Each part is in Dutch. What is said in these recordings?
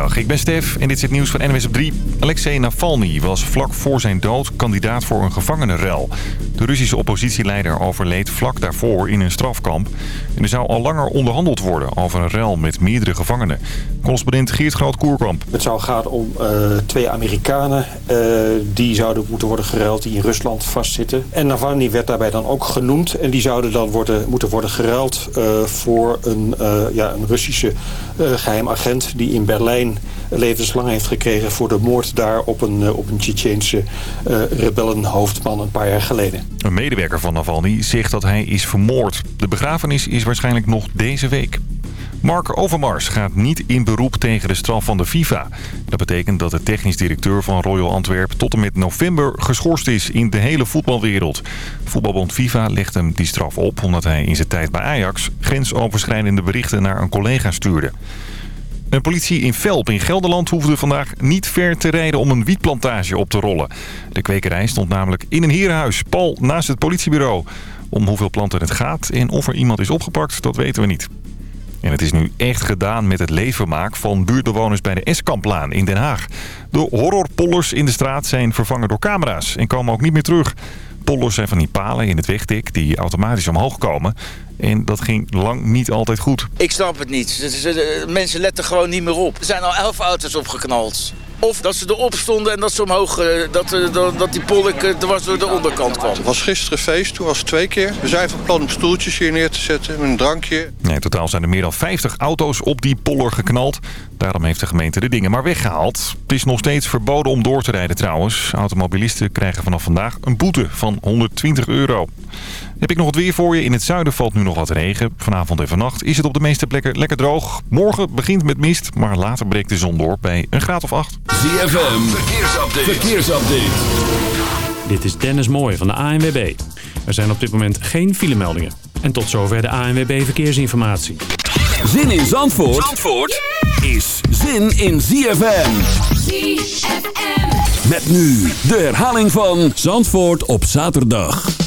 Ik ben Stef en dit is het nieuws van NWS op 3. Alexei Navalny was vlak voor zijn dood kandidaat voor een gevangenenruil. De Russische oppositieleider overleed vlak daarvoor in een strafkamp. En er zou al langer onderhandeld worden over een ruil met meerdere gevangenen. Correspondent Geert Groot-Koerkamp. Het zou gaan om uh, twee Amerikanen uh, die zouden moeten worden geruild die in Rusland vastzitten. En Navalny werd daarbij dan ook genoemd. En die zouden dan worden, moeten worden geruild uh, voor een, ja, een Russische geheim agent die in Berlijn levenslang heeft gekregen voor de moord daar op een, op een Tsjetsjeense rebellenhoofdman een paar jaar geleden. Een medewerker van Navalny zegt dat hij is vermoord. De begrafenis is waarschijnlijk nog deze week. Mark Overmars gaat niet in beroep tegen de straf van de FIFA. Dat betekent dat de technisch directeur van Royal Antwerp tot en met november geschorst is in de hele voetbalwereld. Voetbalbond FIFA legt hem die straf op omdat hij in zijn tijd bij Ajax grensoverschrijdende berichten naar een collega stuurde. Een politie in Velp in Gelderland hoefde vandaag niet ver te rijden om een wietplantage op te rollen. De kwekerij stond namelijk in een herenhuis, pal naast het politiebureau. Om hoeveel planten het gaat en of er iemand is opgepakt, dat weten we niet. En het is nu echt gedaan met het levenmaak van buurtbewoners bij de Eskamplaan in Den Haag. De horrorpollers in de straat zijn vervangen door camera's en komen ook niet meer terug. Pollers zijn van die palen in het wegdik die automatisch omhoog komen. En dat ging lang niet altijd goed. Ik snap het niet. Mensen letten gewoon niet meer op. Er zijn al elf auto's opgeknald. Of dat ze erop stonden en dat ze omhoog, eh, dat, eh, dat, dat die polk er was door de onderkant kwam. Het was gisteren feest, toen was het twee keer. We zijn van plan om stoeltjes hier neer te zetten met een drankje. Nee, in totaal zijn er meer dan 50 auto's op die poller geknald. Daarom heeft de gemeente de dingen maar weggehaald. Het is nog steeds verboden om door te rijden trouwens. Automobilisten krijgen vanaf vandaag een boete van 120 euro. Heb ik nog wat weer voor je. In het zuiden valt nu nog wat regen. Vanavond en vannacht is het op de meeste plekken lekker droog. Morgen begint met mist, maar later breekt de zon door bij een graad of 8. ZFM, verkeersupdate. verkeersupdate. Dit is Dennis Mooij van de ANWB. Er zijn op dit moment geen filemeldingen. En tot zover de ANWB Verkeersinformatie. Zin in Zandvoort, Zandvoort is zin in ZFM. ZFM. Met nu de herhaling van Zandvoort op zaterdag.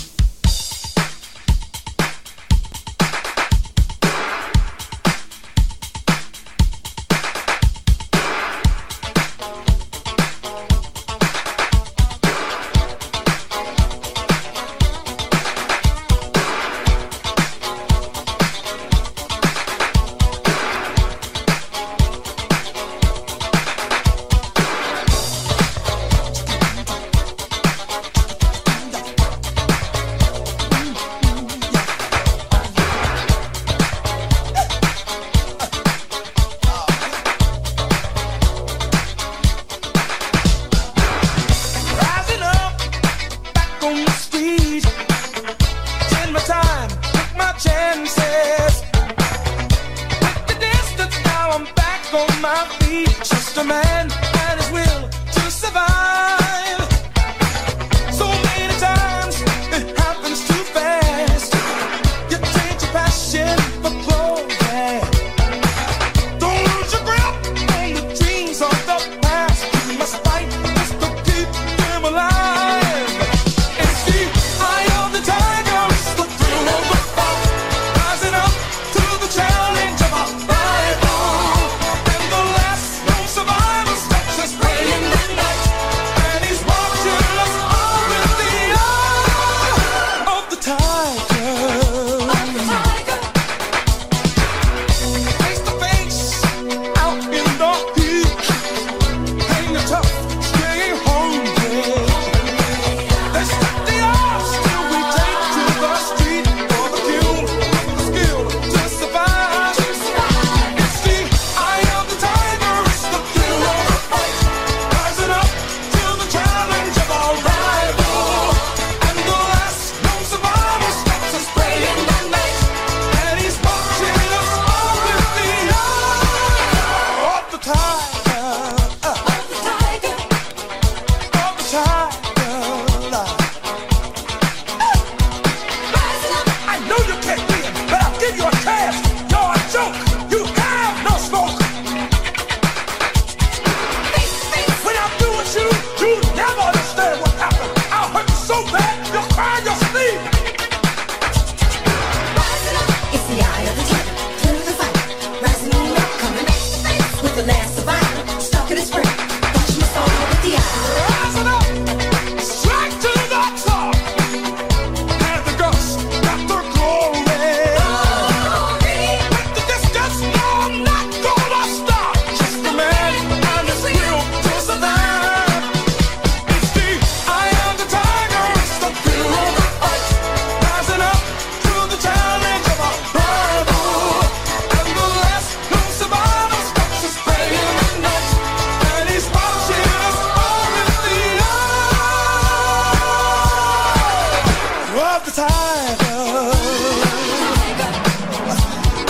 the tiger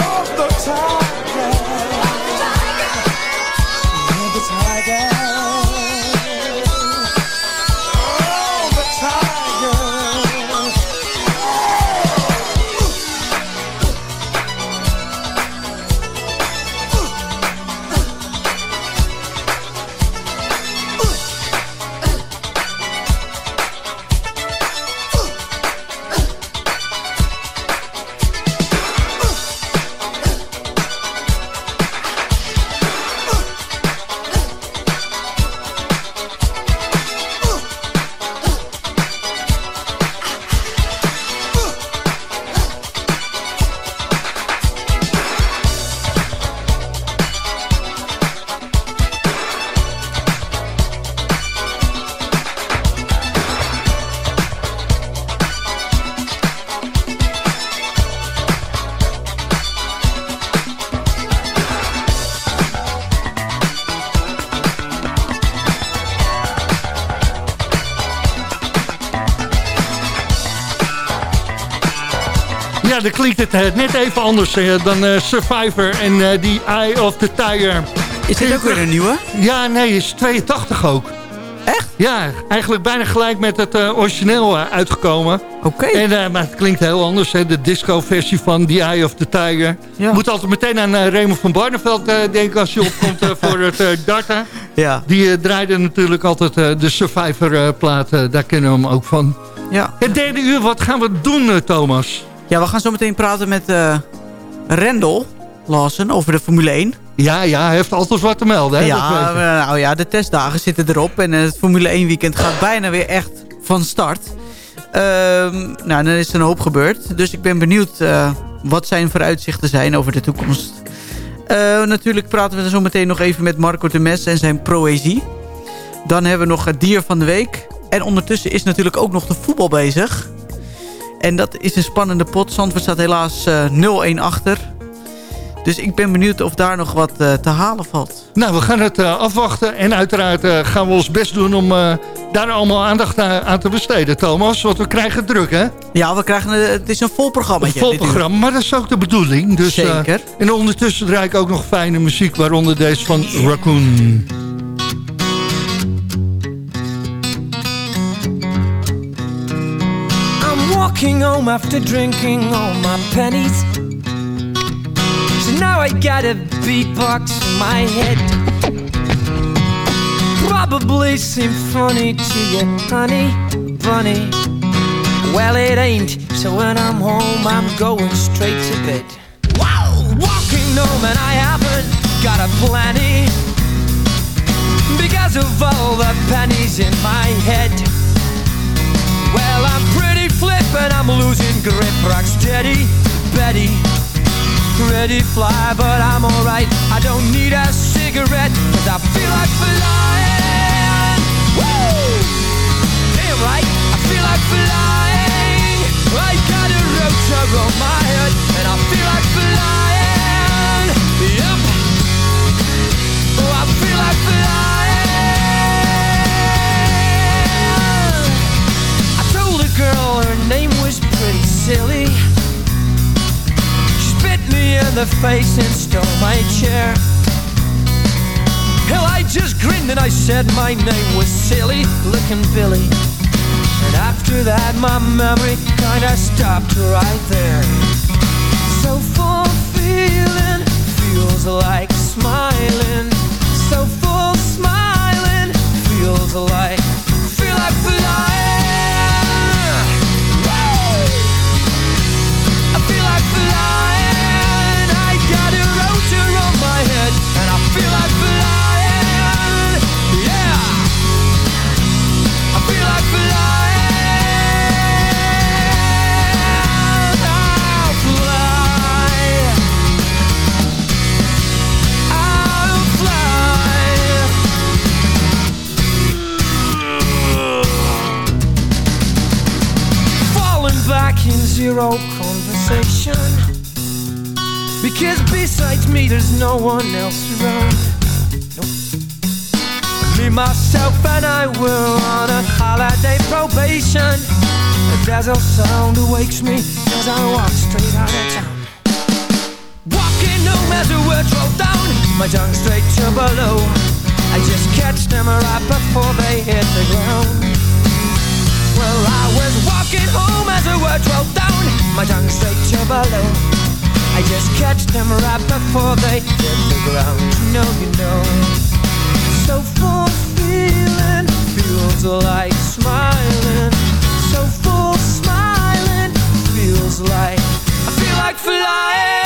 of the tiger. Dan klinkt het net even anders dan Survivor en die Eye of the Tiger. Is dit ook weer een nieuwe? Ja, nee, is 82 ook. Echt? Ja, eigenlijk bijna gelijk met het uh, origineel uh, uitgekomen. Oké. Okay. Uh, maar het klinkt heel anders, hè? de disco-versie van The Eye of the Tiger. Ja. Moet altijd meteen aan Raymond van Barneveld denken als je opkomt voor het darten. Ja. Die draaide natuurlijk altijd de Survivor-plaat, daar kennen we hem ook van. Ja. Het derde uur, wat gaan we doen, Thomas? Ja, we gaan zo meteen praten met Rendel Lawson over de Formule 1. Ja, ja, hij heeft altijd wat te melden. Hè? Ja, nou ja, de testdagen zitten erop. En het Formule 1 weekend gaat bijna weer echt van start. Um, nou, dan is er een hoop gebeurd. Dus ik ben benieuwd uh, wat zijn vooruitzichten zijn over de toekomst. Uh, natuurlijk praten we zo meteen nog even met Marco de Mes en zijn proëzie. Dan hebben we nog het dier van de week. En ondertussen is natuurlijk ook nog de voetbal bezig. En dat is een spannende pot. Zandvoort staat helaas uh, 0-1 achter. Dus ik ben benieuwd of daar nog wat uh, te halen valt. Nou, we gaan het uh, afwachten. En uiteraard uh, gaan we ons best doen om daar allemaal aandacht aan te besteden, Thomas. Want we krijgen druk, hè? Ja, we krijgen, het is een vol programma. Een vol programma, maar dat is ook de bedoeling. Dus, Zeker. en ondertussen draai ik ook nog fijne muziek, waaronder deze van Raccoon. Walking home after drinking all my pennies. So now I got a beatbox in my head. Probably seem funny to you, honey, bunny. Well, it ain't, so when I'm home, I'm going straight to bed. Wow! Walking home, and I haven't got a plenty because of all the pennies in my head. Well, I'm pretty and I'm losing grip, rock steady, Betty ready fly, but I'm alright. I don't need a cigarette, cause I feel like flying. Woo! Damn right, I feel like flying. I got a rotor on my head, and I feel like flying. Yep. Oh, I feel like flying. I told a girl the face and stole my chair. Hell, I just grinned and I said my name was Silly Looking Billy. And after that, my memory kinda stopped right there. So full feeling feels like smiling. So full smiling feels like zero conversation. Because besides me, there's no one else around. Nope. Me, myself, and I were on a holiday probation. A dazzle sound awakes me as I walk straight out of town. Walking home as the words roll down, my tongue straight to below. I just catch them right before they hit the ground. Well, I was walking home as the words roll down, my tongue straight to below. I just catch them right before they hit the ground. You know, you know. So full feeling feels like smiling. So full smiling feels like I feel like flying.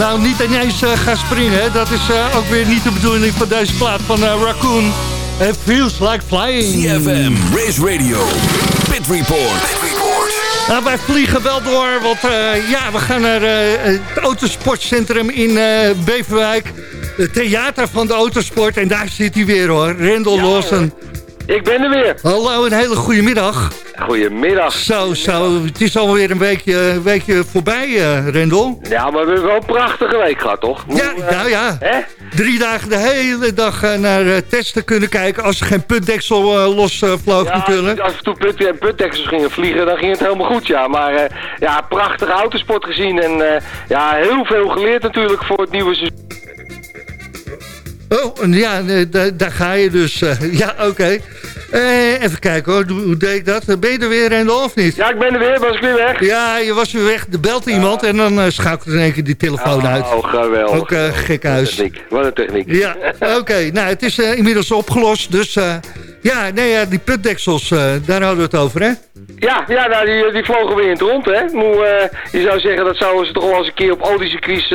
Nou, niet ineens uh, gaan springen. Dat is uh, ook weer niet de bedoeling van deze plaat van uh, Raccoon. It feels like flying. CFM, Race Radio, Pit Report. Pit Report. Nou, wij vliegen wel door, want ja, we gaan naar het autosportcentrum in Beverwijk. Het theater van de autosport. En daar zit hij weer hoor, Rendel ja, Lawson. Ik ben er weer. Hallo, een hele goede middag. Goedemiddag. Zo, zo. Het is alweer een weekje, een weekje voorbij, eh Rendel. Ja, maar we hebben wel een prachtige week gehad, toch? Ja, eh, nou ja. Hè? Drie dagen de hele dag eh, naar testen kunnen kijken... als er geen putdeksel eh, los vloog Ja, natuurlijk. als we toen put, en putdeksels gingen vliegen, dan ging het helemaal goed, ja. Maar ja, prachtige autosport gezien en ja, heel veel geleerd natuurlijk voor het nieuwe seizoen. Oh, en ja, daar ga je dus. ja, oké. Eh, even kijken hoor, hoe, deed ik dat? Ben je er weer, Rendel, of niet? Ja, ik ben er weer, was ik weer weg. Ja, je was weer weg. Er belt iemand en dan uh, schakelt in één keer die telefoon uit. Oh, geweldig. Ook uh, gek huis. techniek. Wat een techniek. Ja, oké. Nou, het is inmiddels opgelost. Dus ja, nee, ja, die putdeksels, uh, daar hadden we het over, hè? Ja, ja nou, die, die vlogen weer in het rond, hè. Moe, je zou zeggen, dat zouden ze toch wel eens een keer op al die circuits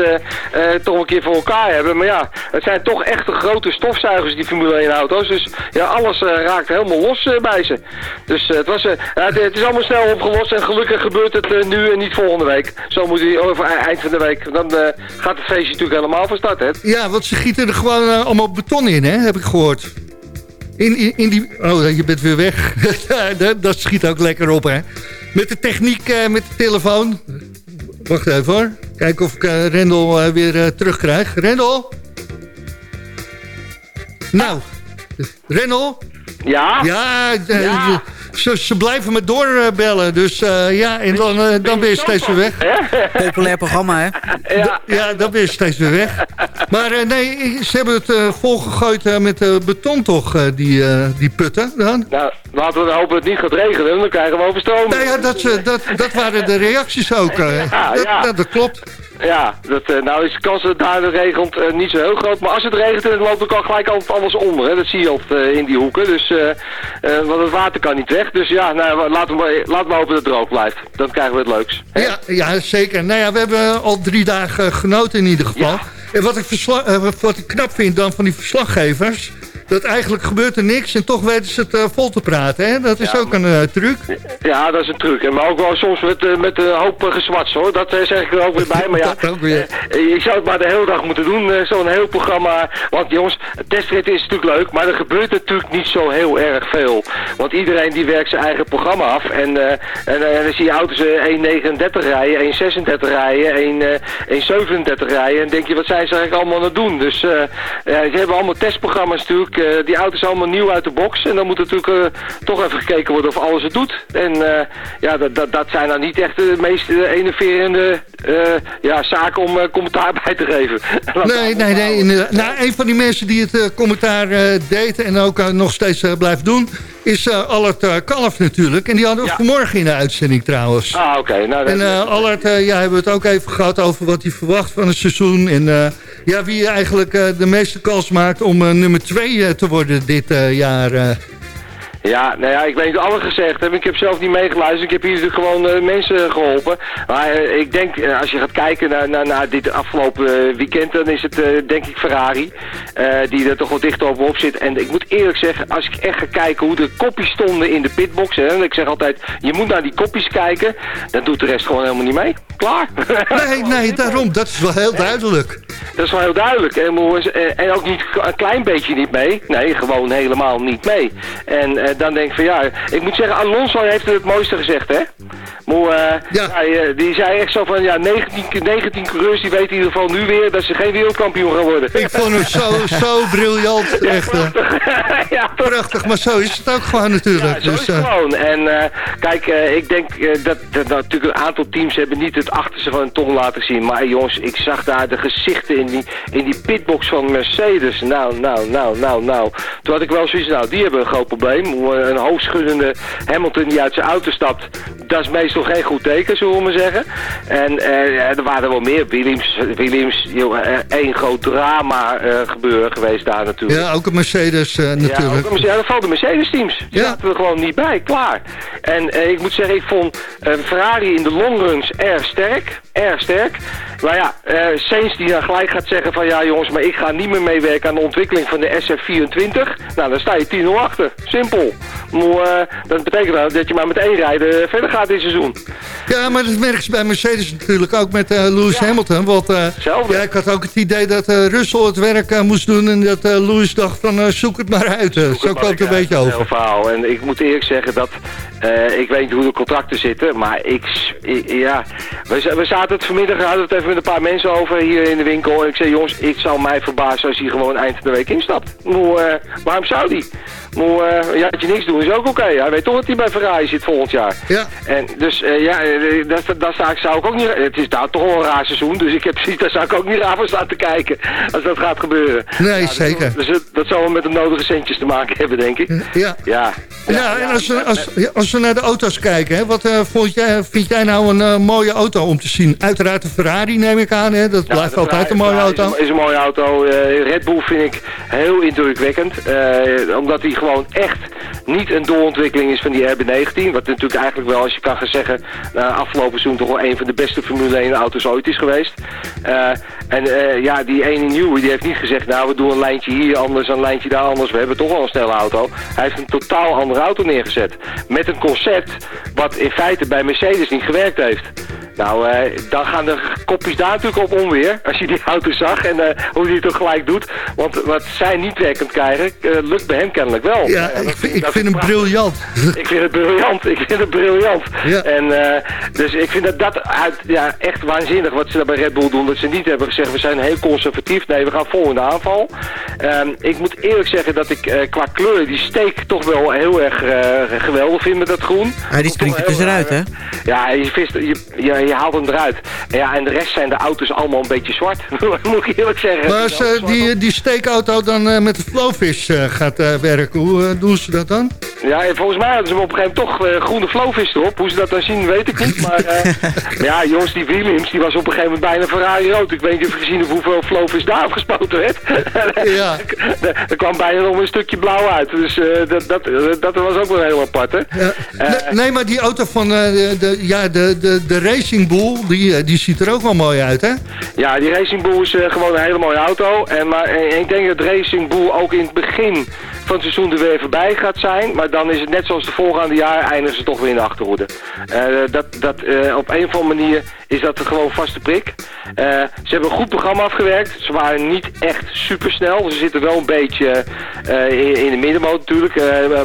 toch een keer voor elkaar hebben. Maar ja, het zijn toch echt grote stofzuigers, die Formule 1 auto's. Dus ja, alles raakt helemaal los bij ze. Dus het, was, het, het, is allemaal snel opgelost en gelukkig gebeurt het nu en niet volgende week. Zo moet hij over eind van de week. Dan gaat het feestje natuurlijk helemaal van start, hè. Ja, want ze gieten er gewoon allemaal beton in, hè, heb ik gehoord. In, in, in die... Oh, je bent weer weg. dat, schiet ook lekker op, hè. Met de techniek, uh, met de telefoon. Wacht even hoor. Kijken of ik uh, Rendel uh, weer terugkrijg. Rendel? Nou, Rendel? Ja? Ja, ja. Ze, ze, blijven me doorbellen. Dus uh, ja, en dan, uh, dan ben je steeds weer weg. Populair programma, hè? Ja, ja dan ben je steeds weer weg. Maar uh, nee, ze hebben het volgegooid met beton toch, die, die putten dan? Nou, laten we hopen dat het niet gaat regenen. Dan krijgen we overstroming. Nou ja, dat, dat, dat waren de reacties ook. ja, dat, ja. Dat, dat klopt. Ja, dat, uh, nou is de kans dat het daar regent uh, niet zo heel groot. Maar als het regent, dan loopt ook al gelijk altijd alles onder. Hè. Dat zie je altijd uh, in die hoeken. Dus, want het water kan niet weg. Dus ja, nou, laten, we, laten we hopen dat het droog blijft. Dan krijgen we het leuks. Hè? Ja, ja, zeker. Nou ja, we hebben al drie dagen genoten in ieder geval. Ja. En wat ik, wat ik knap vind dan van die verslaggevers dat eigenlijk gebeurt er niks en toch weten ze het uh, vol te praten. Hè? Dat is ja, ook een uh, truc. Ja, dat is een truc. Maar ook wel soms met, uh, met een hoop gezwats hoor. Dat zeg ik er ook weer bij. Maar ja, ik zou het maar de hele dag moeten doen. Zo'n heel programma. Want jongens, testrit is natuurlijk leuk. Maar er gebeurt natuurlijk niet zo heel erg veel. Want iedereen die werkt zijn eigen programma af. En, en, en dan zie je auto's 1,39 rijden, 1,36 rijden, 1,37 rijden. En denk je, wat zijn ze eigenlijk allemaal aan het doen? Dus ze hebben allemaal testprogramma's natuurlijk. Uh, die auto's allemaal nieuw uit de box. En dan moet natuurlijk uh, toch even gekeken worden of alles het doet. En uh, ja, dat, dat, zijn dan niet echt de meest enerverende ja, zaken om commentaar bij te geven. nee, nee, nee. Nou, een van die mensen die het commentaar deed en ook nog steeds blijft doen... is Allard Kalf natuurlijk. En die hadden we ja. vanmorgen in de uitzending trouwens. Ah, oké. Okay. Nou, en uh, Allard, uh, ja, hebben we het ook even gehad over wat hij verwacht van het seizoen. En uh, ja, wie eigenlijk de meeste kans maakt om nummer 2 te worden dit jaar. Ja, nou ja, ik weet niet alles gezegd heb. Ik heb zelf niet meegeluisterd. Ik heb hier natuurlijk gewoon uh, mensen geholpen. Maar uh, ik denk, uh, als je gaat kijken naar, naar, naar dit afgelopen weekend, dan is het denk ik Ferrari. die er toch wel dicht op zit. En ik moet eerlijk zeggen, als ik echt ga kijken hoe de kopjes stonden in de pitbox. Hè, en ik zeg altijd, je moet naar die kopjes kijken. Dan doet de rest gewoon helemaal niet mee. Klaar. Nee, nee, daarom. Dat is wel heel duidelijk. Dat is wel heel duidelijk. En, en ook niet een klein beetje niet mee. Nee, gewoon helemaal niet mee. En dan denk ik van ja, ik moet zeggen, Alonso heeft het het mooiste gezegd, hè? Maar, uh, ja. ja. die zei echt zo van, ja, 19, 19 coureurs die weten in ieder geval nu weer dat ze geen wereldkampioen gaan worden. Ik vond hem zo, zo briljant, ja, echt. Prachtig. ja, prachtig, maar zo is het ook gewoon natuurlijk. Ja, zo dus, is het gewoon. En kijk, ik denk dat, dat, dat natuurlijk een aantal teams hebben niet het achterste van hun tong laten zien. Maar jongens, ik zag daar de gezichten in die, in die pitbox van Mercedes. Nou, nou, nou, nou, nou. Toen had ik wel zoiets, nou, die hebben een groot probleem. Een hoofdschuddende Hamilton die uit zijn auto stapt, dat is meestal geen goed teken, zullen we maar zeggen. En uh, er waren wel meer. Williams, Williams joh, één groot drama uh, gebeuren geweest daar natuurlijk. Ja, ook een Mercedes natuurlijk. Ja, ook een, ja, dat valt de Mercedes teams. Die ja. zaten er gewoon niet bij, klaar. En ik moet zeggen, ik vond Ferrari in de longruns erg sterk. Erg sterk. Maar ja, uh, Sainz die dan gelijk gaat zeggen van ja jongens, maar ik ga niet meer meewerken aan de ontwikkeling van de SF24. Nou, dan sta je 10-0 achter. Simpel. Maar, uh, dat betekent dat je maar met één rijden verder gaat dit seizoen. Ja, maar dat merken ze bij Mercedes natuurlijk ook met uh, Lewis Hamilton. Want ja, ik had ook het idee dat Russell het werk moest doen... en dat Lewis dacht van zoek het maar uit. Zo kwam het een beetje over. Heel verhaal. En ik moet eerlijk zeggen dat... ik weet niet hoe de contracten zitten, maar ik... ja, we, we zaten het vanmiddag, hadden het even met een paar mensen over hier in de winkel. En ik zei, jongens, ik zou mij verbazen als hij gewoon eind van de week instapt. Hoe, waarom zou die? Maar uh, ja, dat je niks doen is ook oké. Hij weet toch dat hij bij Ferrari zit volgend jaar. Ja. En dus ja, dat, dat, ik, zou ik ook niet... Het is daar toch wel een raar seizoen, dus ik heb precies, daar zou ik ook niet raar van staan te kijken. Als dat gaat gebeuren. Nee, ja, zeker. Dus, dat zal wel met de nodige centjes te maken hebben, denk ik. Ja. Ja, ja, en als, als, als we naar de auto's kijken, hè, wat uh, vond jij, vind jij nou een mooie auto om te zien? Uiteraard de Ferrari neem ik aan, hè? dat blijft altijd een mooie auto. Is, is een mooie auto. Red Bull vind ik heel indrukwekkend. omdat hij gewoon echt niet een doorontwikkeling is van die RB19. Wat natuurlijk eigenlijk wel, als je kan gaan zeggen, uh, afgelopen seizoen toch wel een van de beste Formule 1 auto's ooit is geweest. Uh, en uh, ja, die ene nieuwe, die heeft niet gezegd, nou we doen een lijntje hier anders, een lijntje daar anders. We hebben toch wel een snelle auto. Hij heeft een totaal andere auto neergezet. Met een concept wat in feite bij Mercedes niet gewerkt heeft. Nou, uh, dan gaan de kopjes daar natuurlijk op onweer. Als je die auto zag en uh, hoe hij het ook gelijk doet. Want wat zij niet werkend krijgen, uh, lukt bij hem kennelijk wel. Ja, ik, vind, ik vind hem briljant. Ik vind het briljant. Ik vind het briljant. Ja. En, dus ik vind dat dat uit, ja, echt waanzinnig wat ze daar bij Red Bull doen. Dat ze niet hebben gezegd, we zijn heel conservatief. Nee, we gaan vol in de aanval. Ehm, ik moet eerlijk zeggen dat ik qua kleur die steek toch wel heel erg geweldig vind met dat groen. Ja, die springt er tussenuit, hè? Ja, je, vist, je, je, je haalt hem eruit. Ja, en de rest zijn de auto's allemaal een beetje zwart. Moet ik eerlijk zeggen. Maar als uh, die, die steekauto dan uh, met de Flowfish uh, gaat werken, hoe doen ze dat dan? Ja, volgens mij hadden ze op een gegeven moment toch groene Flowfish erop. Hoe ze dat dan zien, weet ik niet. Maar, ja, jongens, die Williams, die was op een gegeven moment bijna Ferrari rood. Ik weet niet of je gezien hebt hoeveel Flowfish daar afgespoten werd. ja. er kwam bijna nog een stukje blauw uit. Dus dat, dat, dat was ook wel heel apart, hè? Ja. Nee, maar die auto van de, de, ja, de, de, de Racing Bull, die, die ziet er ook wel mooi uit, hè? Ja, die Racing Bull is uh, gewoon een hele mooie auto. En, maar, ik denk dat Racing Bull ook in het begin van het seizoen er weer voorbij gaat zijn. Maar dan is het net zoals de voorgaande jaren, eindigen ze toch weer in de achterhoede. Dat, dat, op een of andere manier is dat gewoon vaste prik. Uh, ze hebben een goed programma afgewerkt. Ze waren niet echt super snel. Ze zitten wel een beetje in, in, de middenmoot natuurlijk.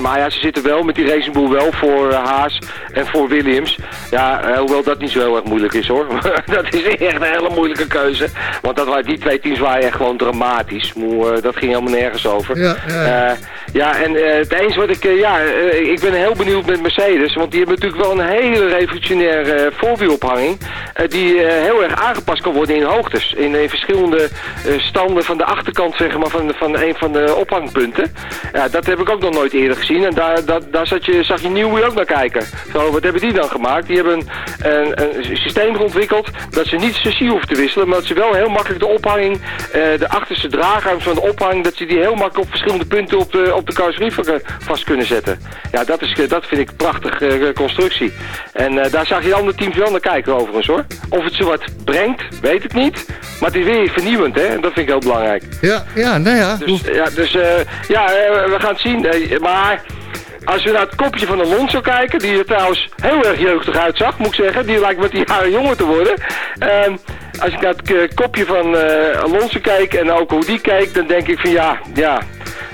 maar ja, ze zitten wel met die Racing Bull wel voor Haas en voor Williams. Ja, hoewel dat niet zo heel erg moeilijk is hoor. dat is echt een hele moeilijke keuze. Want dat waren, die twee teams waren echt gewoon dramatisch. Moe, dat ging helemaal nergens over. Ja, ja. Ja, en uh, het eens wat ik, uh, ja, ik ben heel benieuwd met Mercedes, want die hebben natuurlijk wel een hele revolutionaire voorwielophanging, die heel erg aangepast kan worden in hoogtes, in, verschillende standen van de achterkant, zeg maar, van, van een van de ophangpunten. Ja, dat heb ik ook nog nooit eerder gezien en daar, dat, daar zat je, zag je Nieuwie ook naar kijken. Zo, wat hebben die dan gemaakt? Die hebben een, een, een systeem ontwikkeld dat ze niet chassis hoeven te wisselen, maar dat ze wel heel makkelijk de ophanging, de achterste draagarm van de ophanging, dat ze die heel makkelijk op verschillende punten op de, op de carrosserie vast kunnen zetten. Ja, dat, is, dat vind ik een prachtige uh, constructie. En daar zag je andere teams wel naar kijken overigens hoor. Of het zo wat brengt, weet ik niet. Maar het is weer vernieuwend hè, en dat vind ik heel belangrijk. Ja, ja, nou ja. Dus, ja, dus uh, ja, we gaan het zien. maar... Als we naar het kopje van Alonso kijken, die er trouwens heel erg jeugdig uitzag, moet ik zeggen. Die lijkt met die jaren jonger te worden. Uh, als ik naar het kopje van uh, Alonso kijk en ook hoe die kijkt, dan denk ik van ja, ja,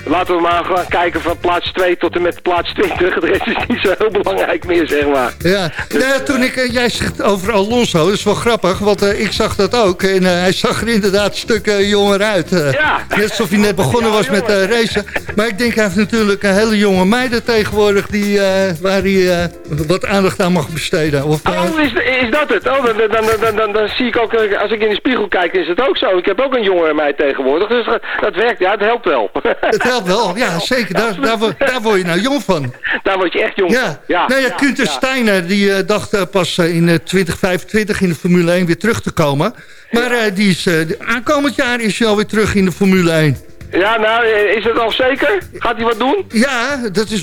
laten we maar gaan kijken van plaats 2 tot en met plaats 20. De rest is niet zo heel belangrijk meer, zeg maar. Ja, Dus, nou toen ik, uh, jij zegt over Alonso, dat is wel grappig, want uh, ik zag dat ook. En uh, hij zag er inderdaad een stuk jonger uit. ja. Net alsof hij net begonnen was met racen. Maar ik denk hij heeft natuurlijk een hele jonge meiden tegenwoordig die, waar hij wat aandacht aan mag besteden. Of, oh, is, is dat het? Oh, dan, dan, dan, dan, dan zie ik ook, als ik in de spiegel kijk, is het ook zo. Ik heb ook een jonge meid tegenwoordig, dus dat werkt, ja, het helpt wel. Het helpt wel, ja, zeker. Daar, daar, daar, word je nou jong van. Daar word je echt jong ja. van. Ja, nou ja, ja. Steiner, die uh, dacht uh, pas uh, in 2025 in de Formule 1 weer terug te komen. Maar die is, aankomend jaar is hij alweer terug in de Formule 1. Ja, nou, is het al zeker? Gaat hij wat doen? Ja, dat is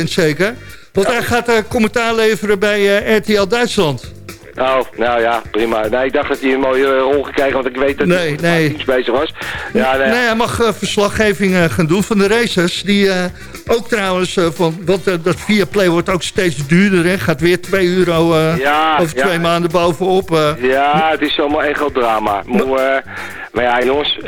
100% zeker. Want hij gaat commentaar leveren bij RTL Duitsland. Oh, nou ja, prima. Nee, ik dacht dat hij een mooie rol gekregen, want ik weet dat nee, hij nee. iets bezig was. Ja, nee. nee hij mag uh, verslaggeving uh, gaan doen van de races. Die uh, ook trouwens, van, want dat Viaplay wordt ook steeds duurder. Hè? Gaat weer 2 euro ja, over twee maanden bovenop. ja, het is allemaal een groot drama. Maar, maar ja, jongens,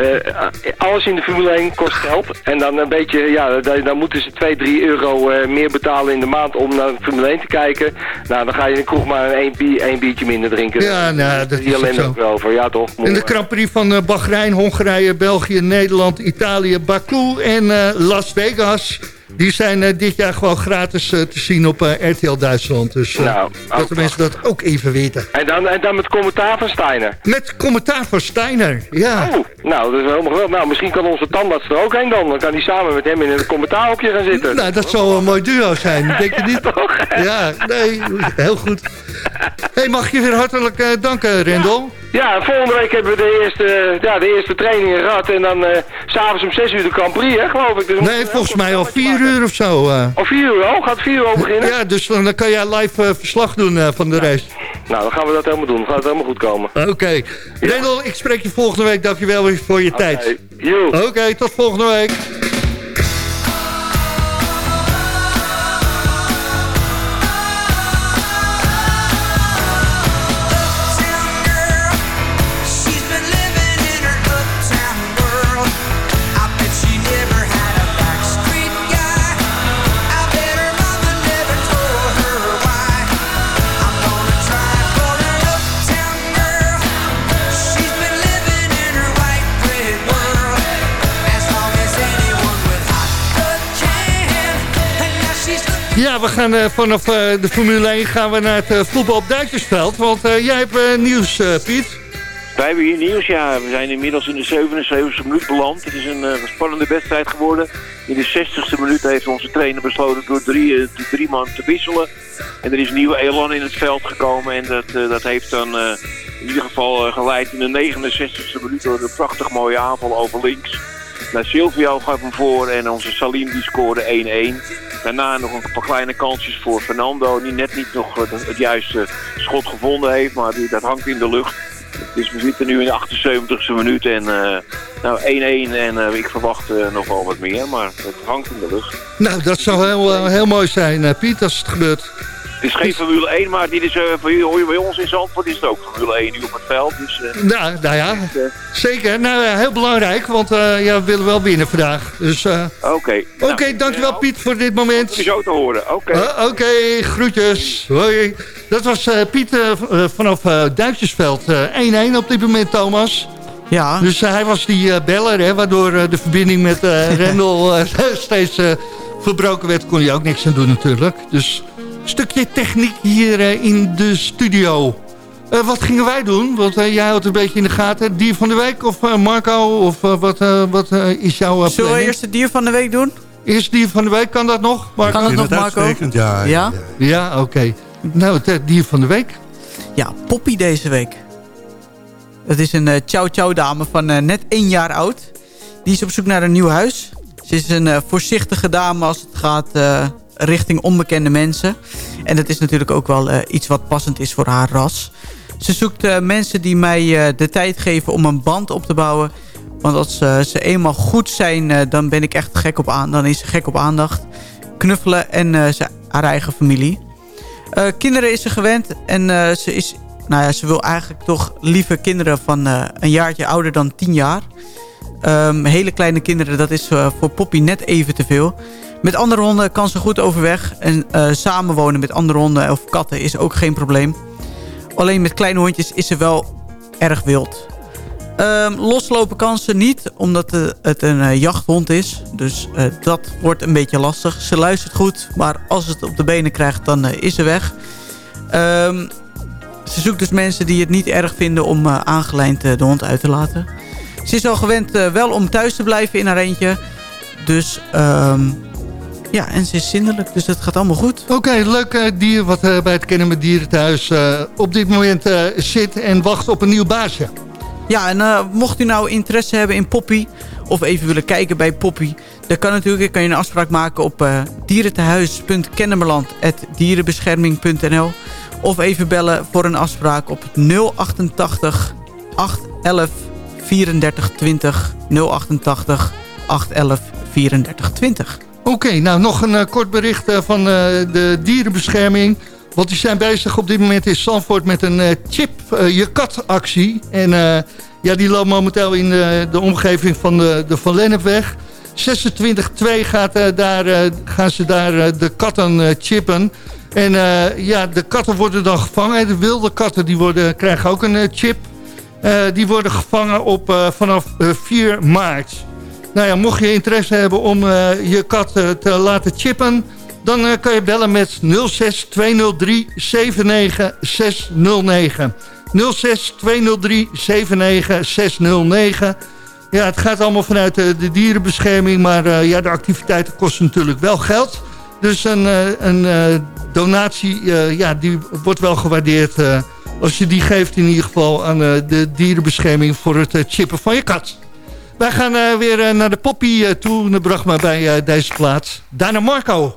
alles in de Formule 1 kost geld. En dan een beetje, ja, dan, dan moeten ze 2, 3 euro meer betalen in de maand om naar Formule 1 te kijken. Nou, dan ga je in de kroeg maar bier, een biertje minder drinken. Ja, nou, dat is alleen ook wel over. Ja, toch? En de Grand Prix van uh, Bahrein, Hongarije, België, Nederland, Italië, Baku en Las Vegas... Die zijn uh, dit jaar gewoon gratis uh, te zien op uh, RTL Duitsland. Dus nou, dat de mensen dat ook even weten. En dan, en dan met commentaar van Steiner. Met commentaar van Steiner, ja. Oh, nou, dat is helemaal geweldig. Nou, misschien kan onze tandarts er ook heen dan. Dan kan hij samen met hem in een commentaarhokje gaan zitten. Nou, dat zou een mooi duo zijn, denk je niet? Toch? Ja, nee, heel goed. hey, mag je weer hartelijk danken, Rendel? Ja. ja. volgende week hebben we de eerste, ja, de eerste trainingen gehad. En dan s'avonds om 6 uur de Grand Prix, hè, geloof ik. Dus nee, volgens mij al 4 uur of zo. Uh. Of 4 uur al? Gaat 4 uur al beginnen? Ja, dus dan, dan kan jij live uh, verslag doen uh, van de ja. race. Nou, dan gaan we dat helemaal doen. Dan gaat het helemaal goed komen. Oké. Okay. Ja. Ik spreek je volgende week. Dankjewel weer voor je okay. tijd. Oké, okay, tot volgende week. Ja, we gaan uh, vanaf uh, de Formule 1 gaan we naar het uh, voetbal op Duitsersveld. Want jij hebt nieuws, Piet. Wij hebben hier nieuws, ja. We zijn inmiddels in de 77e minuut beland. Het is een spannende wedstrijd geworden. In de 60e minuut heeft onze trainer besloten door drie, drie man te wisselen. En er is nieuwe elan in het veld gekomen. En dat, dat heeft dan in ieder geval geleid in de 69e minuut door een prachtig mooie aanval over links. Nou, Silvio gaf hem voor en onze Salim die scoorde 1-1. Daarna nog een paar kleine kansjes voor Fernando. Die net niet nog het, het juiste schot gevonden heeft, maar die, dat hangt in de lucht. Dus we zitten nu in de 78e minuut en uh, nou 1-1 en uh, ik verwacht uh, nog wel wat meer, maar het hangt in de lucht. Nou, dat zou heel, heel mooi zijn, Piet, als het gebeurt. Het is geen Formule 1, maar dit is, uh, voor bij ons in Zandvoort is het ook Formule 1 nu op het veld. Dus, uh, nou, nou ja, zeker. Nou, uh, heel belangrijk, want ja, we willen wel winnen vandaag. Dus, Oké. Okay. Oké, okay, nou, dankjewel Piet voor dit moment. Je zo te horen, oké. Okay. Oké, okay, groetjes. Hoi. Dat was Piet vanaf Duitsersveld. 1-1 op dit moment, Thomas. Ja. Dus hij was die beller, hè, waardoor de verbinding met Rendel steeds verbroken werd. Kon hij ook niks aan doen natuurlijk. Dus stukje techniek hier uh, in de studio. Uh, wat gingen wij doen? Want uh, jij houdt een beetje in de gaten. Dier van de week of Marco? Of wat, wat is jouw planning? Zullen we eerst het dier van de week doen? Eerst dier van de week, kan dat nog? Marco? Kan dat nog, Marco? Ja, ja? Ja, ja oké. Okay. Nou, het dier van de week. Ja, Poppy deze week. Het is een uh, chow chow dame van uh, net één jaar oud. Die is op zoek naar een nieuw huis. Ze is een uh, voorzichtige dame als het gaat richting onbekende mensen. En dat is natuurlijk ook wel uh, iets wat passend is voor haar ras. Ze zoekt uh, mensen die mij uh, de tijd geven om een band op te bouwen. Want als ze eenmaal goed zijn, dan ben ik echt gek op aan. Dan is ze gek op aandacht. Knuffelen en ze, haar eigen familie. kinderen is ze gewend en ze, is, nou ja, ze wil eigenlijk toch liever kinderen van een jaartje ouder dan 10 jaar. Um, hele kleine kinderen, dat is voor Poppy net even te veel. Met andere honden kan ze goed overweg. En uh, samenwonen met andere honden of katten is ook geen probleem. Alleen met kleine hondjes is ze wel erg wild. Um, loslopen kan ze niet, omdat het een uh, jachthond is. Dus dat wordt een beetje lastig. Ze luistert goed, maar als het op de benen krijgt, dan is ze weg. Um, ze zoekt dus mensen die het niet erg vinden om aangelijnd de hond uit te laten. Ze is al gewend wel om thuis te blijven in haar eentje. Dus... Um, ja, en ze is zindelijk, dus het gaat allemaal goed. Oké, okay, leuk uh, dier wat uh, bij het Kennen met Dieren thuis uh, op dit moment zit en wacht op een nieuw baasje. Ja, en mocht u nou interesse hebben in Poppy, of even willen kijken bij Poppy... dan kan natuurlijk, kan je een afspraak maken op dierentehuis.kennemerland.dierenbescherming.nl Of even bellen voor een afspraak op 088 811 34 20. 088 811 34 20. Oké, nou nog een kort bericht van uh, de dierenbescherming. Want die zijn bezig op dit moment in Zandvoort met een chip je kat actie. En ja, die loopt momenteel in de, omgeving van de, de Van Lennepweg. 26-2 gaat, daar, gaan ze daar de katten chippen. En ja, de katten worden dan gevangen. De wilde katten die worden, krijgen ook een chip. die worden gevangen op, vanaf 4 maart. Nou ja, mocht je interesse hebben om je kat te laten chippen... dan kan je bellen met 06 203 79609. 06 203 79609. Ja, het gaat allemaal vanuit de, dierenbescherming, maar ja, de activiteiten kosten natuurlijk wel geld. Dus een, een donatie, ja, die wordt wel gewaardeerd als je die geeft in ieder geval aan de dierenbescherming voor het chippen van je kat. Wij gaan weer naar de poppy toe, de bracht maar bij deze plaats. Daarna Marco.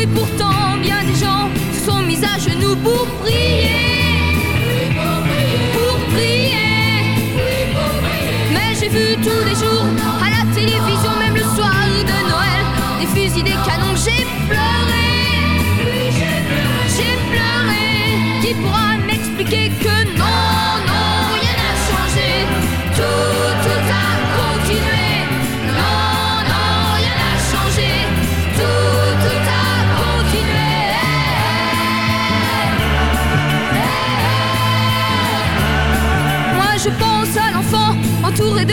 Et pourtant bien des gens se sont mis à genoux pour prier. Pour prier. Mais j'ai vu tous les jours à la télévision, même le soir de Noël, des fusils, des canons,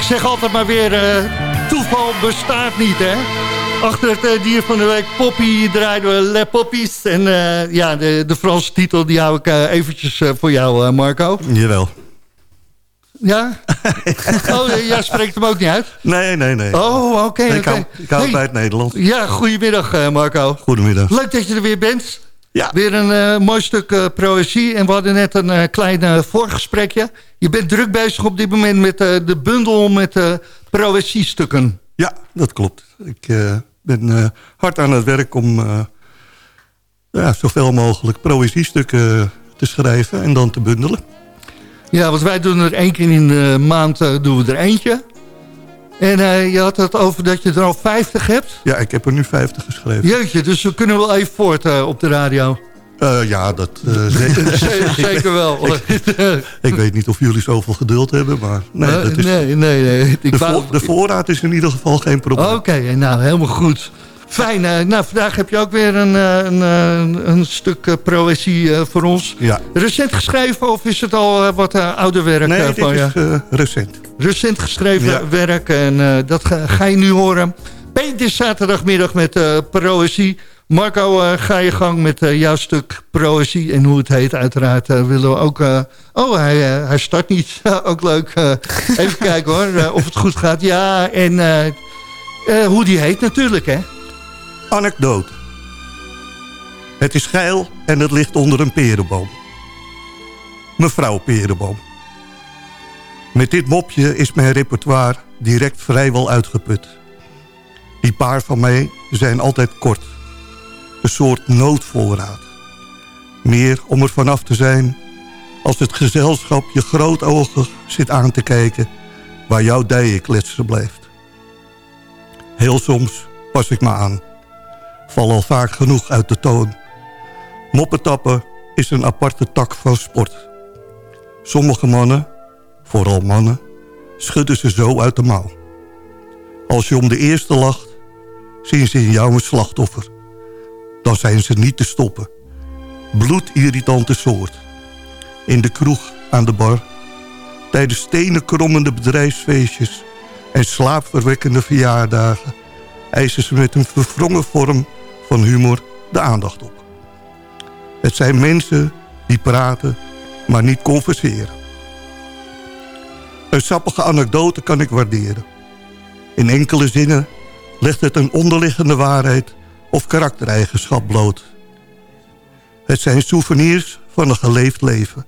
Ik zeg altijd maar weer, eh, toeval bestaat niet, hè? Achter het eh, dier van de week, Poppy, draaiden we Le Poppies. En eh, ja, de, de Franse titel, die hou ik eventjes voor jou, Marco. Jawel. Ja? oh, jij spreekt hem ook niet uit? Nee, nee, nee. Oh, oké, Nee, oké. ik hou, ik hou het bij het Nederlands. Ja, goedemiddag Marco. Goedemiddag. Leuk dat je er weer bent. Ja. Weer een eh, mooi stuk eh, proëzie. En we hadden net een eh, klein voorgesprekje. Je bent druk bezig op dit moment met de bundel met uh, proëziestukken. Ja, dat klopt. Ik ben hard aan het werk om ja, zoveel mogelijk proëziestukken te schrijven en dan te bundelen. Ja, want wij doen er één keer in de maand doen we er eentje. En eh, je had het over dat je er al 50 hebt? Ja, ik heb er nu 50 geschreven. Jeetje, dus we kunnen wel even voort uh, op de radio. Uh, ja, dat zeker, zeker wel. ik, ik, weet niet of jullie zoveel geduld hebben, maar nee, dat is, nee, nee, nee. De, vo de, voorraad is in ieder geval geen probleem. Oké, okay, nou helemaal goed. Fijn. Uh, nou, vandaag heb je ook weer een, een, een, een stuk uh, proëzie uh, voor ons. Ja. Recent geschreven of is het al wat ouder werk nee, dit van is recent. Recent geschreven ja. werk en dat ga, ga, je nu horen. Peter zaterdagmiddag met proëzie. Marco, ga je gang met jouw stuk proëzie en hoe het heet. Uiteraard willen we ook... oh, hij, hij start niet. ook leuk. even kijken hoor, of het goed gaat. Ja, en hoe die heet natuurlijk, hè. Anekdote. Het is geil en het ligt onder een perenboom. Mevrouw Perenboom. Met dit mopje is mijn repertoire direct vrijwel uitgeput. Die paar van mij zijn altijd kort. Een soort noodvoorraad. Meer om er vanaf te zijn als het gezelschap je grootogig zit aan te kijken... waar jouw dijen kletsen blijft. Heel soms pas ik me aan val al vaak genoeg uit de toon. Moppetappen is een aparte tak van sport. Sommige mannen, vooral mannen, schudden ze zo uit de mouw. Als je om de eerste lacht, zien ze in jou een slachtoffer. Dan zijn ze niet te stoppen. Bloedirritante soort. In de kroeg, aan de bar, tijdens stenen krommende bedrijfsfeestjes en slaapverwekkende verjaardagen eisen ze met een verwrongen vorm van humor de aandacht op. Het zijn mensen die praten, maar niet converseren. Een sappige anekdote kan ik waarderen. In enkele zinnen legt het een onderliggende waarheid of karaktereigenschap bloot. Het zijn souvenirs van een geleefd leven.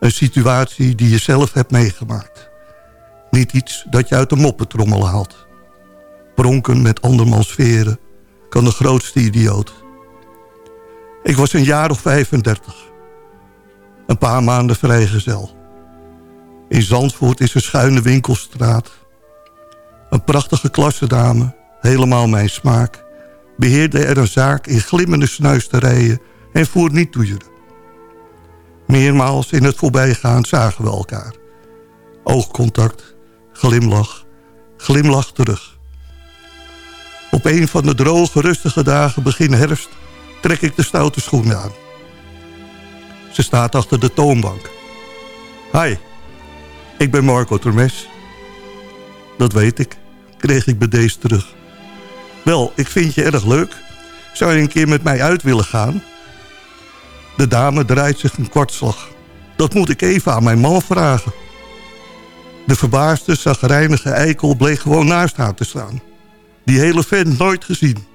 Een situatie die je zelf hebt meegemaakt. Niet iets dat je uit de moppetrommel haalt. Pronken met andermans veren kan de grootste idioot. Ik was een jaar of 35. Een paar maanden vrijgezel. In Zandvoort is een schuine winkelstraat. Een prachtige klassedame, helemaal mijn smaak... beheerde er een zaak in glimmende snuisterijen en voer niet toeieren. Meermaals in het voorbijgaan zagen we elkaar. Oogcontact, glimlach, glimlach terug. Op een van de droge, rustige dagen begin herfst trek ik de stoute schoenen aan. Ze staat achter de toonbank. Hi, ik ben Marco Termes. Dat weet ik, kreeg ik bedeesd terug. Wel, ik vind je erg leuk. Zou je een keer met mij uit willen gaan? De dame draait zich een kwartslag. Dat moet ik even aan mijn man vragen. De verbaasde, zagrijnige eikel bleek gewoon naast haar te staan. Die hele vent nooit gezien.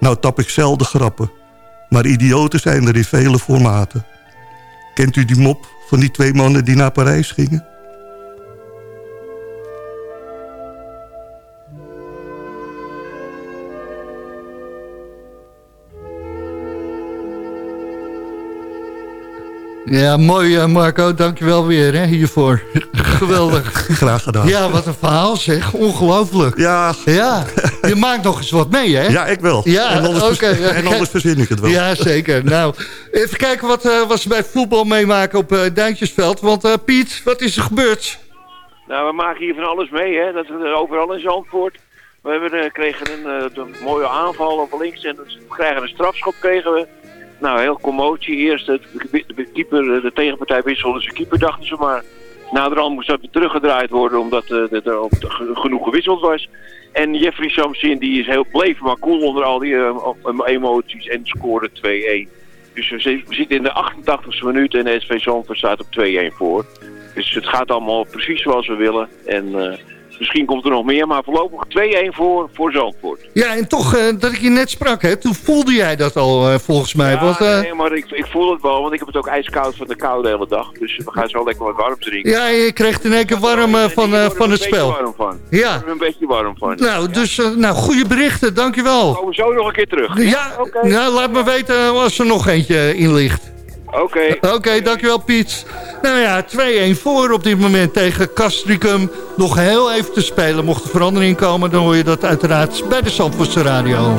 Nou tap ik zelden grappen. Maar idioten zijn er in vele formaten. Kent u die mop van die twee mannen die naar Parijs gingen? Ja, mooi uh, Marco. Dankjewel weer hè, hiervoor. Geweldig. Graag gedaan. Ja, wat een verhaal zeg. Ongelooflijk. Ja. ja. Je maakt nog eens wat mee hè? Ja, ik wel. Ja, en anders, okay. en anders verzin ik het wel. Ja, zeker. Nou, even kijken wat, uh, wat ze bij voetbal meemaken op uh, Duintjesveld. Want Piet, wat is er gebeurd? Nou, we maken hier van alles mee hè. Dat is overal in Zandvoort. We hebben, kregen een, een mooie aanval op links en we krijgen een strafschop kregen we. Nou, heel commotie. Eerst de, de, keeper, de tegenpartij wisselde zijn keeper, dachten ze maar. Naderhand moest dat weer teruggedraaid worden, omdat er genoeg gewisseld was. En Jeffrey Samsin, die is heel bleef maar cool onder al die uh, emoties en scoorde 2-1. Dus we, zitten in de 88e minuut en SV Zandvoort staat op 2-1 voor. Dus het gaat allemaal precies zoals we willen. En... Uh, Misschien komt er nog meer, maar voorlopig 2-1 voor, voor Zandvoort. Ja, en toch, uh, dat ik je net sprak, hè, toen voelde jij dat al uh, volgens mij. Ja, want, uh... nee, maar ik, ik voel het wel, want ik heb het ook ijskoud van de kou de hele dag. Dus we gaan zo lekker wat warm drinken. Ja, je kreeg in één keer warm van, van het spel. Ik warm van. Ja. Ik er een beetje warm van. Nou, dus nou, goede berichten, dankjewel. We komen zo nog een keer terug. Ja, okay. nou, laat me weten als er nog eentje in ligt. Oké. Oké, dankjewel Piet. Nou ja, 2-1 voor op dit moment tegen Kastricum. Nog heel even te spelen. Mocht er verandering komen, dan hoor je dat uiteraard bij de Zandvoortse Radio.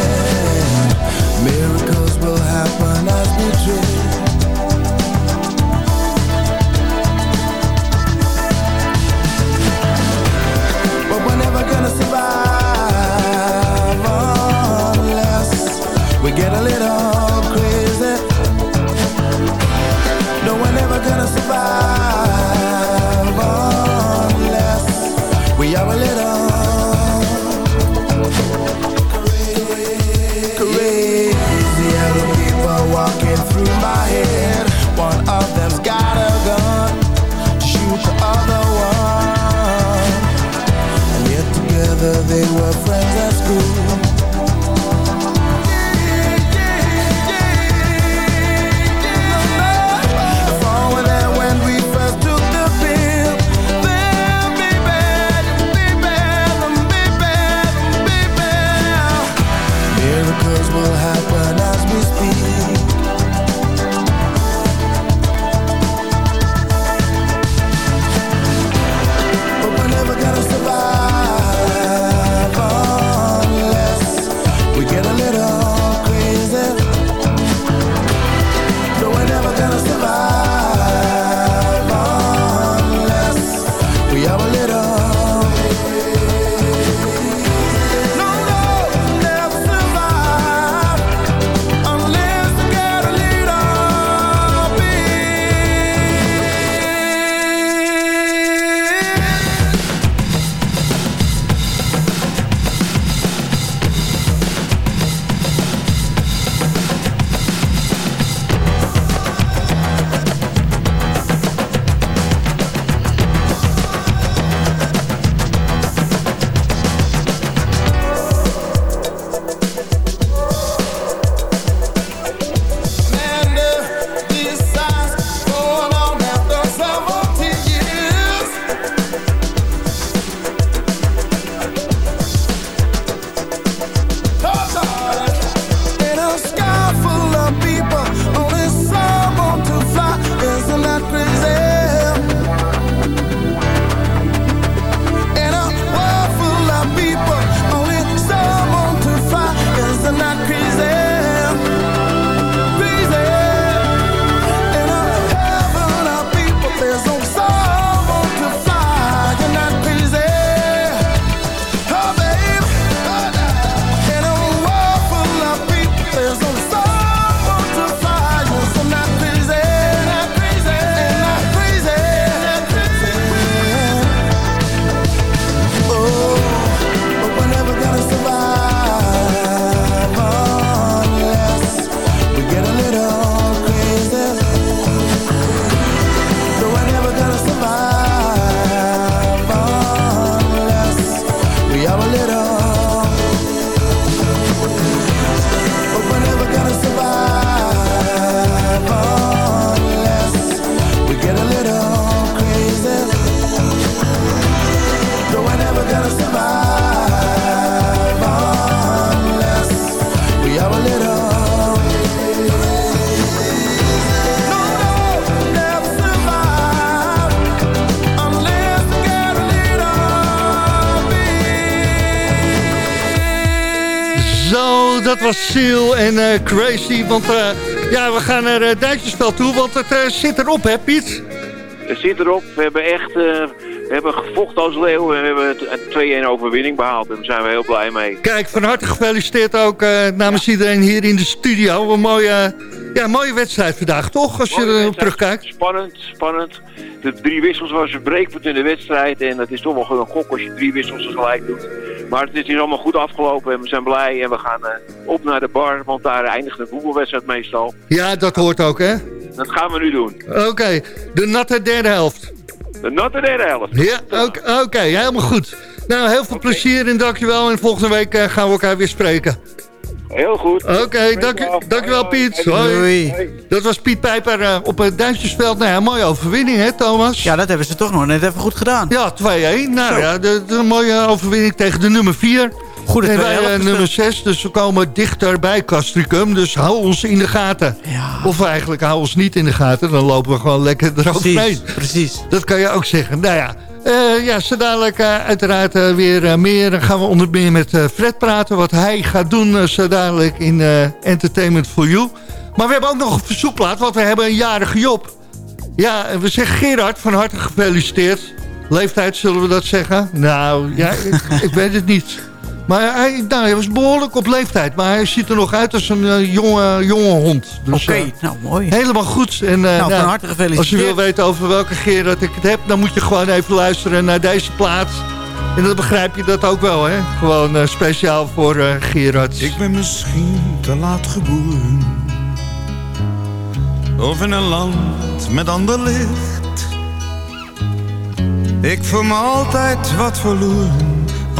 Eh, crazy. Want eh, ja, we gaan naar uh, toe, want het zit erop, hè Piet? Het zit erop. We hebben echt we hebben gevochten als leeuw en we hebben een 2-1 overwinning behaald. En daar zijn we heel blij mee. Kijk, van harte gefeliciteerd ook namens iedereen hier in de studio. Een mooie, ja, mooie wedstrijd vandaag, toch? Als je er terugkijkt. Spannend, spannend. De drie wissels was een breekpunt in de wedstrijd. En dat is toch wel een gok als je drie wissels tegelijk doet. Maar het is hier allemaal goed afgelopen en we zijn blij. En we gaan eh, op naar de bar, want daar eindigt een voetbalwedstrijd meestal. Ja, dat hoort ook, hè? Dat gaan we nu doen. Oké, de natte derde helft. De natte derde helft. Ja, oké, oké, helemaal goed. Nou, heel veel plezier en dankjewel. En volgende week eh, gaan we elkaar weer spreken. Heel goed. Oké, dank, u- dankjewel Piet. Hoi. Dat was Piet Pijper eh, op het Duintjesveld. Nou ja, mooie overwinning hè Thomas? Ja, dat hebben ze toch nog net even goed gedaan. Ja, 2-1. Nou Zo. ja, de, de- een mooie overwinning tegen de nummer 4. Goede en twee wij eh, nummer 6, dus we komen dichter bij Castricum. Dus hou ons in de gaten. Of eigenlijk hou ons niet in de gaten. Dan lopen we gewoon lekker eroverheen. Precies, precies. Dat kan je ook zeggen. Nou ja, eh, ja zo dadelijk eh, uiteraard eh, weer meer. Dan gaan we onder meer met Fred praten. Wat hij gaat doen zo dadelijk in Entertainment for You. Maar we hebben ook nog een verzoekplaat. Want we hebben een jarige Job. Ja, we zeggen Gerard van harte gefeliciteerd. Leeftijd zullen we dat zeggen? Nou, ja, ik, ik weet het niet. Maar hij, nou, hij was behoorlijk op leeftijd. Maar hij ziet er nog uit als een eh, jonge, jonge hond. Dus, Oké, eh, nou mooi. Helemaal goed. En, eh, Nou, van harte gefeliciteerd. Als je wil weten over welke Gerard ik het heb... dan moet je gewoon even luisteren naar deze plaats. En dan begrijp je dat ook wel, hè? Gewoon eh, speciaal voor eh, Gerard. Ik ben misschien te laat geboren. Of in een land met ander licht. Ik voel me altijd wat verloren,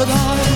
Altijd zo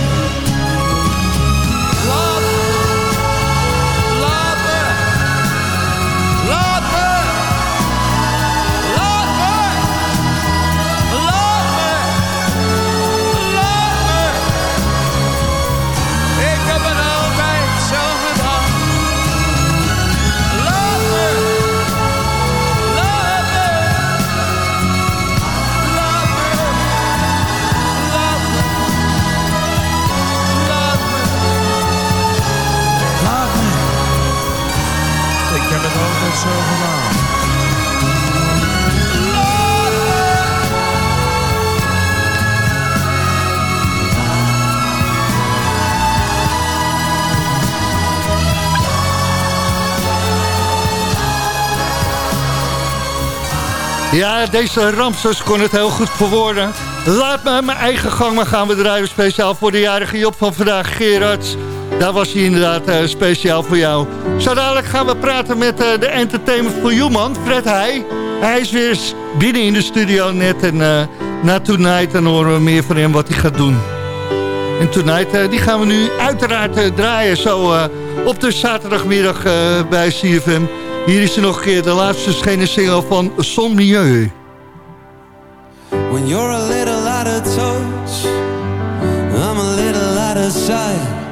Ja, deze Ramses kon het heel goed verwoorden. Laat me mijn eigen gang maar gaan we. Speciaal voor de jarige Job van vandaag, Gerard. Daar was hij inderdaad eh, speciaal voor jou. Zo dadelijk gaan we praten met eh, de Entertainment for You man, Fred Heij. Hij is weer binnen in de studio net. En eh, na Tonight dan horen we meer van hem wat hij gaat doen. En Tonight die gaan we nu uiteraard draaien. Zo op de zaterdagmiddag bij CFM. Hier is er nog een keer de laatste schenen van Son Milieu. When you're a little out of touch, I'm a little out of sight.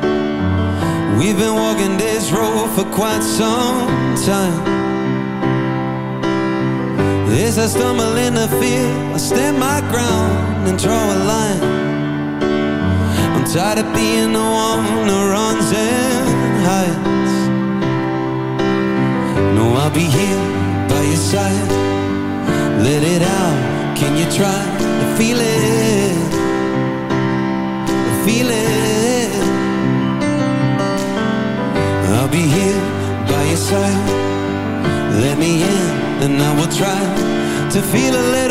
We've been walking this road for quite some time. As I stumble in the field, I stand my ground and draw a line. I'm tired of being the one who runs and hides. No, I'll be here by your side. Let it out. Can you try to feel it? Feel it. I'll be here by your side. Let me in, and I will try to feel a little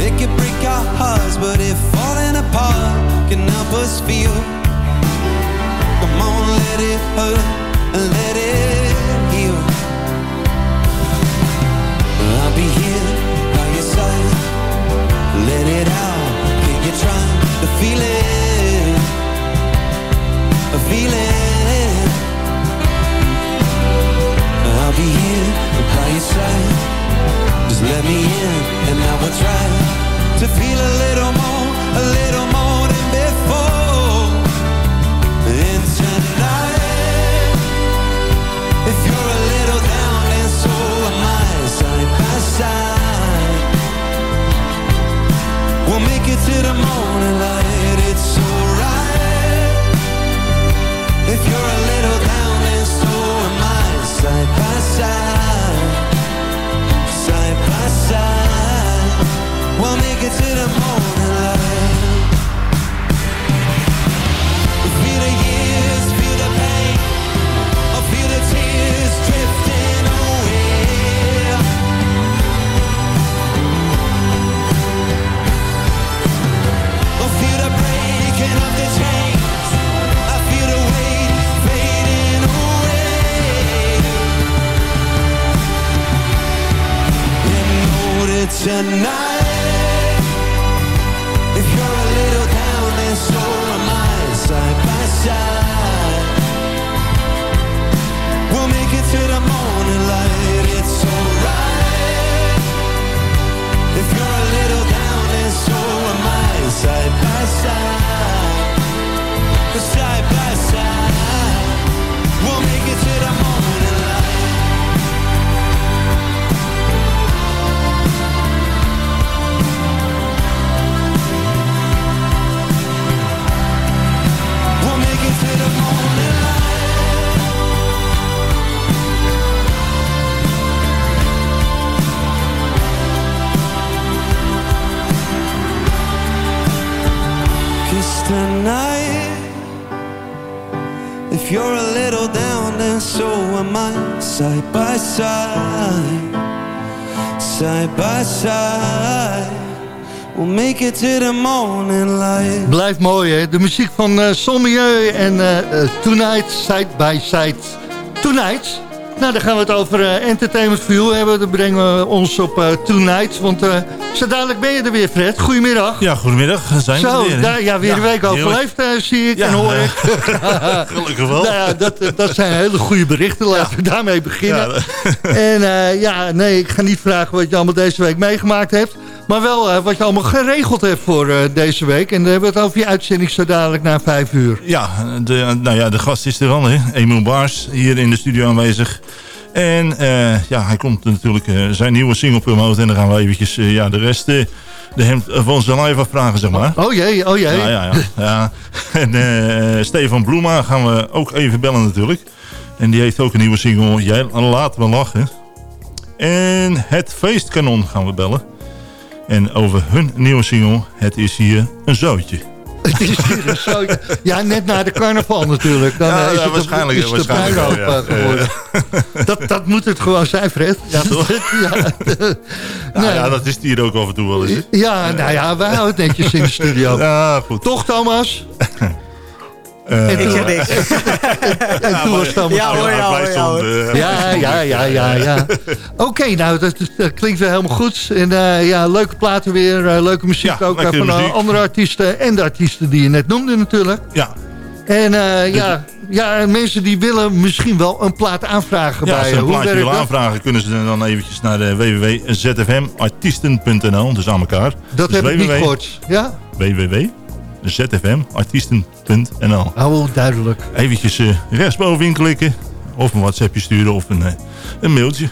It could break our hearts, but if falling apart can help us feel, come on, let it hurt and let it heal. I'll be here by your side. Let it out. Can you try to feel it? Feel it. Me in, and I will try to feel a little more, a little more it to the morning light. Blijft mooi, hè? De muziek van uh, Sommieu en uh, uh, Tonight, Side by Side. Tonight? Nou, dan gaan we het over uh, Entertainment View hebben. Dan brengen we ons op uh, Tonight. Want uh, zo dadelijk ben je er weer, Fred. Goedemiddag. Ja, goedemiddag. Zijn we zo, er weer. Daar, ja, weer ja, een week overleefd, zie ik ja, en hoor ik. Gelukkig wel. nou ja, dat, dat zijn hele goede berichten. Laten we daarmee beginnen. en ja, nee, ik ga niet vragen wat je allemaal deze week meegemaakt hebt. Maar wel uh, wat je allemaal geregeld hebt voor uh, deze week. En dan hebben we het over je uitzending zo dadelijk na vijf uur. Ja, de, nou ja, de gast is er al, hè. Emil Baars, hier in de studio aanwezig. En uh, ja, hij komt natuurlijk zijn nieuwe single promoten. En dan gaan we eventjes ja, de rest de hem van onze live afvragen, zeg maar. Oh jee, oh jee. Ja, ja, ja. ja. En Stefan Bloema gaan we ook even bellen natuurlijk. En die heeft ook een nieuwe single, Jij laat me lachen. En het feestkanon gaan we bellen. En over hun nieuwe single, Het is hier een zootje. Het is hier een zootje. Ja, net na de carnaval natuurlijk. Dan ja, is ja, het waarschijnlijk, is waarschijnlijk wel, ja. geworden. dat, dat moet het gewoon zijn, Fred. Ja, toch? ja. Nou, ja, dat is het hier ook af en toe wel eens. Ja, nou ja, wij houden het netjes in de studio. Ja, goed. Toch, Thomas? Uh, ik zeg niks. en toen was Thomas... Ja hoor, ja hoor, ja hoor. Ja, ja, ja, ja. ja. Oké, okay, nou, dat, dat, klinkt weer helemaal goed. En uh, ja, leuke platen weer, uh, leuke muziek ja, ook van muziek. andere artiesten. En de artiesten die je net noemde natuurlijk. Ja. En ja, ja, mensen die willen misschien wel een plaat aanvragen ja, bij als ze een Hoe plaatje willen aanvragen, kunnen ze dan eventjes naar de www.zfmartiesten.nl, dus aan elkaar. Dat dus heb ik niet gehoord. Ja? www.zfmartiesten.nl Oh, duidelijk. Eventjes uh, rechtsbovenin klikken, of een WhatsAppje sturen of een, uh, een mailtje.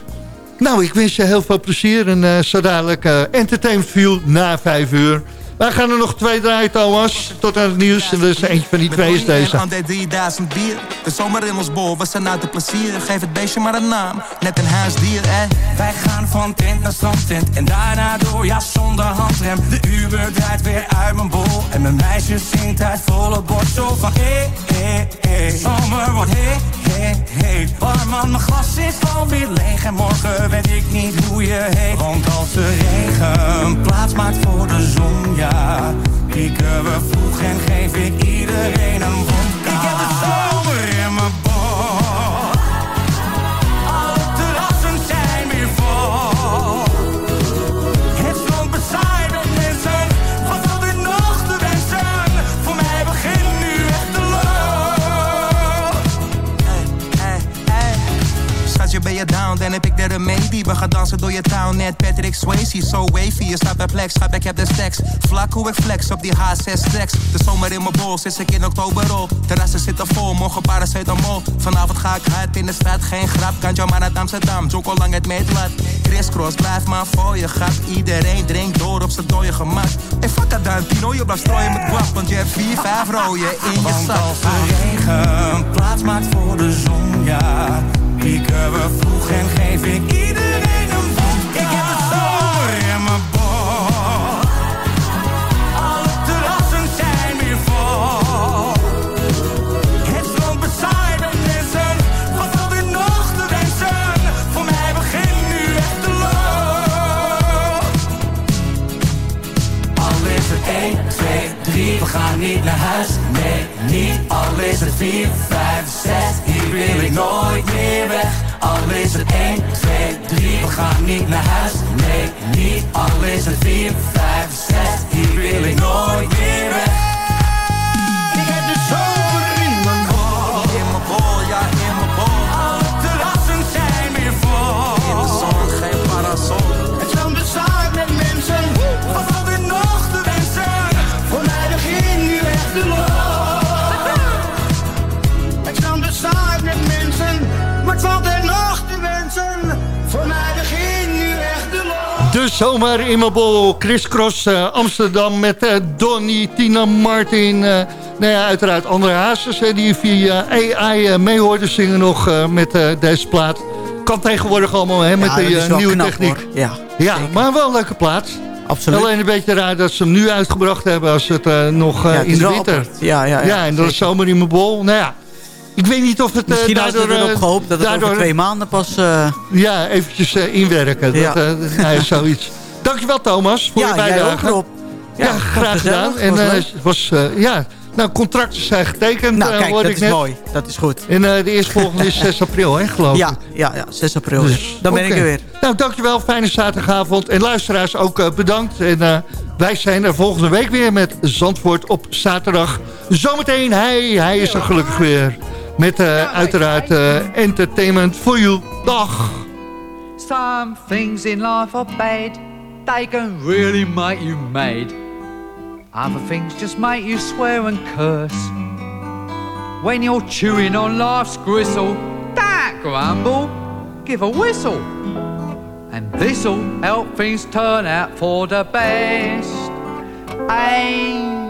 Nou, ik wens je heel veel plezier en uh, zo dadelijk Entertainment View na vijf uur. Wij gaan er nog twee draaien, Thomas. Tot aan het nieuws. En dus eentje van die twee is deze. Aan de 3000 bier. De zomer in ons bol, we zijn uit de plezier. Geef het beestje maar een naam. Net een huisdier, eh. Wij gaan van tent naar strandtent. En daarna door, ja, zonder handrem. De Uber draait weer uit mijn bol. En mijn meisje zingt uit volle borst. Van, hé, hé, hé. Zomer wordt hé, hé, hé. Warm aan mijn glas is alweer leeg. En morgen weet ik niet hoe je heet. Want als de regen plaats maakt voor de zon, ja. Pieken we vroeg en geef ik iedereen een wodka. We gaan dansen door je town, net Patrick Swayze. So wavy, je staat perplex, schat, ik heb de stacks. Vlak hoe ik flex op die H6 stacks. De zomer in mijn bol, sinds ik in oktober op. Terrassen zitten vol, morgen paracetamol. Vanavond ga ik hard in de stad, geen grap. Kan jou maar naar Amsterdam, Joko lang het meetlat. Crisscross, blijf maar voor je gat. Iedereen drinkt door op zijn dode gemak. En fuck het dan, Tino, je blijft strooien met guap. Want je hebt vier, vijf rooien in je Want zak. als de regen plaats maakt voor de zon, ja. Pieken we vroeg en geef ik iedereen een vodka. Ik heb de zomer in mijn bol. Alle terrassen zijn weer vol. Het strand bezaaid met mensen. Wat valt er nog te wensen? Voor mij begint nu echt de loop. Al is het 1, 2, 3, we gaan niet naar huis. Nee, niet. Al is het 4, 5, 6, hier wil ik nooit meer weg. Al is het 1, 2, 3, we gaan niet naar huis. Nee, niet. Al is het 4, 5, 6, hier wil ik nooit meer weg. Ik heb de zomer zomer in mijn bol, Chris Cross uh, Amsterdam met uh, Donny, Tina Martin. Uh, nou ja, uiteraard andere hazes die via AI mee hoorde zingen nog met deze plaat. Kan tegenwoordig allemaal hè, met Ja, de dat nieuwe knap, techniek. hoor. Ja, Ja, maar wel een leuke plaat. absoluut. Alleen een beetje raar dat ze hem nu uitgebracht hebben als het nog eh, Ja, het in de winter. Ja, ja, ja, ja en dan zeker. is zomer in mijn bol. Nou ja, Ik weet niet of het uh, Misschien daardoor... hadden erop gehoopt dat het daardoor, over twee maanden pas... Uh... Ja, eventjes uh, inwerken. Ja. Dat, uh, nou, zoiets. Dankjewel Thomas voor ja, je bijdrage. Jij ook, ja, ja, graag gedaan. En was, was ja, nou, contracten zijn getekend. Nou, kijk, dat ik is mooi. Dat is goed. En de eerstvolgende is 6 april, hè, geloof ja, ik. Ja, ja, 6 april. Dus, Dan ben ik er weer. Nou, dankjewel. Fijne zaterdagavond. En luisteraars ook bedankt. En wij zijn er volgende week weer met Zandvoort op zaterdag. Zometeen, hij, hij is er gelukkig weer. Met uh, uiteraard uh, entertainment for you. Dag. Some things in life are bad. They can really make you mad. Other things just make you swear and curse. When you're chewing on life's gristle, that grumble, give a whistle. And this'll help things turn out for the best. And